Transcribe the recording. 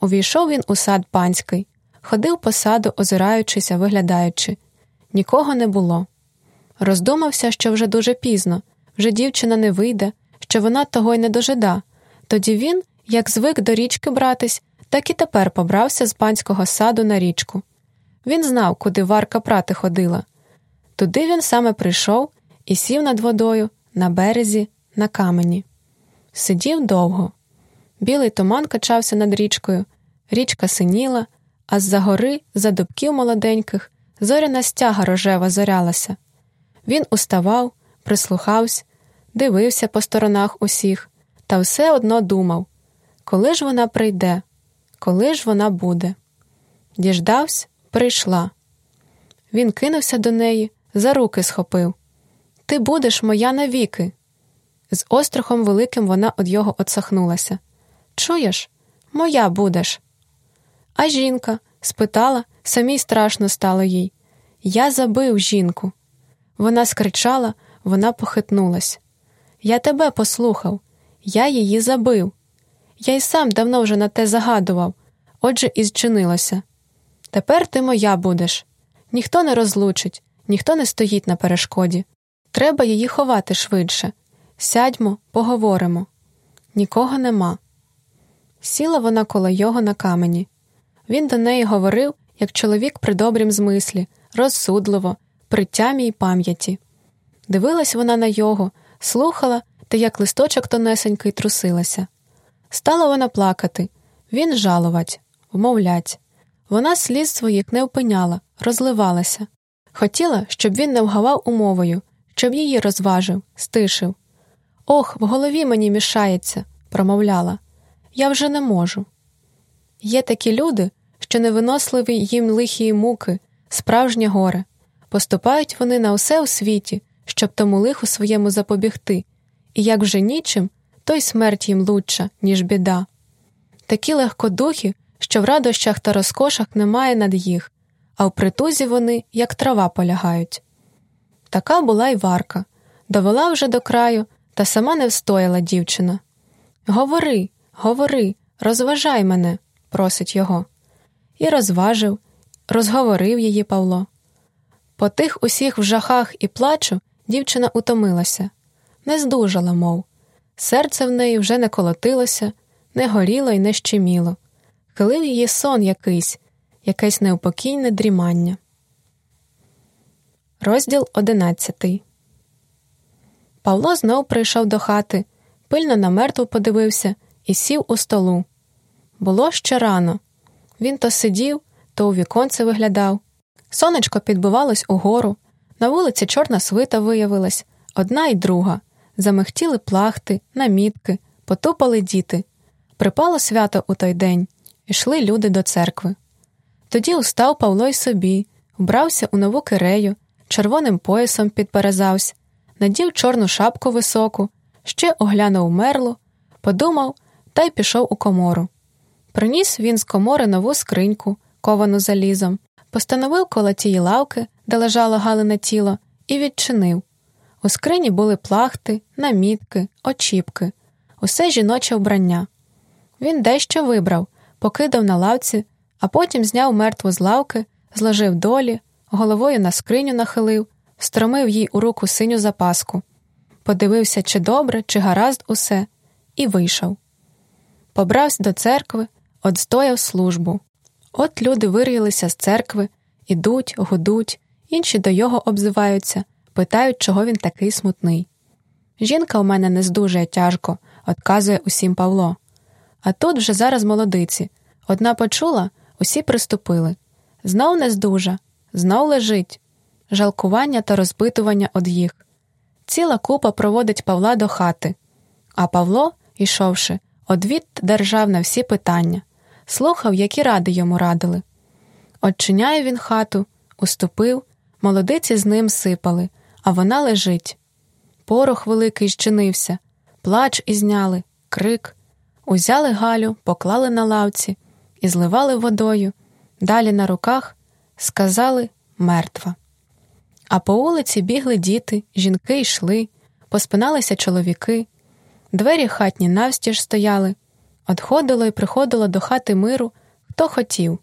Увійшов він у сад панський, ходив по саду, озираючися, виглядаючи. Нікого не було. Роздумався, що вже дуже пізно, вже дівчина не вийде, що вона того й не дожида. Тоді він, як звик до річки братись, так і тепер побрався з панського саду на річку. Він знав, куди варка прати ходила. Туди він саме прийшов і сів над водою, на березі, на камені. Сидів довго. Білий туман качався над річкою, річка синіла, а з-за гори, за дубків молоденьких, зоряна стяга рожева зорялася. Він уставав, прислухався, дивився по сторонах усіх, та все одно думав коли ж вона прийде, коли ж вона буде. Діждався, прийшла. Він кинувся до неї, за руки схопив. Ти будеш моя навіки. З острахом великим вона од його отсахнулася. Чуєш, моя будеш. А жінка спитала, самій страшно стало їй. Я забив жінку. Вона скричала, вона похитнулась. Я тебе послухав, я її забив. Я й сам давно вже на те загадував, отже, і зчинилося. Тепер ти моя будеш. Ніхто не розлучить, ніхто не стоїть на перешкоді. Треба її ховати швидше. Сядьмо, поговоримо. Нікого нема. Сіла вона коло його на камені. Він до неї говорив, як чоловік при добрім змислі, розсудливо, при тямі й пам'яті. Дивилась вона на його, слухала та як листочок тонесенький трусилася. Стала вона плакати, він жалувать, вмовлять. Вона сліз своїх не опиняла, розливалася. Хотіла, щоб він не вгавав умовою, щоб її розважив, стишив. Ох, в голові мені мішається, промовляла. Я вже не можу. Є такі люди, що невиносливі їм лихі муки, справжнє горе. Поступають вони на усе у світі, щоб тому лиху своєму запобігти, і як вже нічим, то й смерть їм лучша, ніж біда. Такі легкодухі, що в радощах та розкошах немає над їх, а в притузі вони, як трава, полягають. Така була й варка, довела вже до краю, та сама не встояла дівчина. Говори, говори, розважай мене, просить його. І розважив, розговорив її Павло. По тих усіх вжахах і плачу дівчина утомилася, не здужала, мов. Серце в неї вже не колотилося, не горіло і не щеміло. Хилив її сон якийсь, якесь неупокійне дрімання. Розділ одинадцятий. Павло знов прийшов до хати, пильно на мертву подивився і сів у столу. Було ще рано. Він то сидів, то у віконце виглядав. Сонечко підбивалось угору, на вулиці чорна свита виявилась, одна й друга. Замихтіли плахти, намітки, потупали діти. Припало свято у той день, ішли люди до церкви. Тоді устав Павло й собі, вбрався у нову кирею, червоним поясом підперезався, надів чорну шапку високу, ще оглянув мерлу, подумав та й пішов у комору. Приніс він з комори нову скриньку, ковану залізом, постановив коло тієї лавки, де лежало галине тіло, і відчинив. У скрині були плахти, намітки, очіпки, усе жіноче вбрання. Він дещо вибрав, покидав на лавці, а потім зняв мертву з лавки, зложив долі, головою на скриню нахилив, стромив їй у руку синю запаску, подивився, чи добре, чи гаразд усе, і вийшов. Побрався до церкви, отстояв службу. От люди вирілися з церкви, ідуть, гудуть, інші до його обзиваються, питають, чого він такий смутний. Жінка у мене не здужує тяжко, отказує усім Павло. А тут вже зараз молодиці. Одна почула, усі приступили. Знов не здужа, знов лежить, жалкування та розпитування од їх. Ціла купа проводить Павла до хати, а Павло, ішовши, одвід держав на всі питання, слухав, які ради йому радили. Отчиняє він хату, уступив, молодиці з ним сипали, а вона лежить. Порох великий зчинився, плач ізняли, крик. Узяли Галю, поклали на лавці і зливали водою, далі на руках сказали мертва. А по вулиці бігли діти, жінки йшли, поспиналися чоловіки, двері хатні навстіж стояли, Отходило і приходило до хати миру, хто хотів.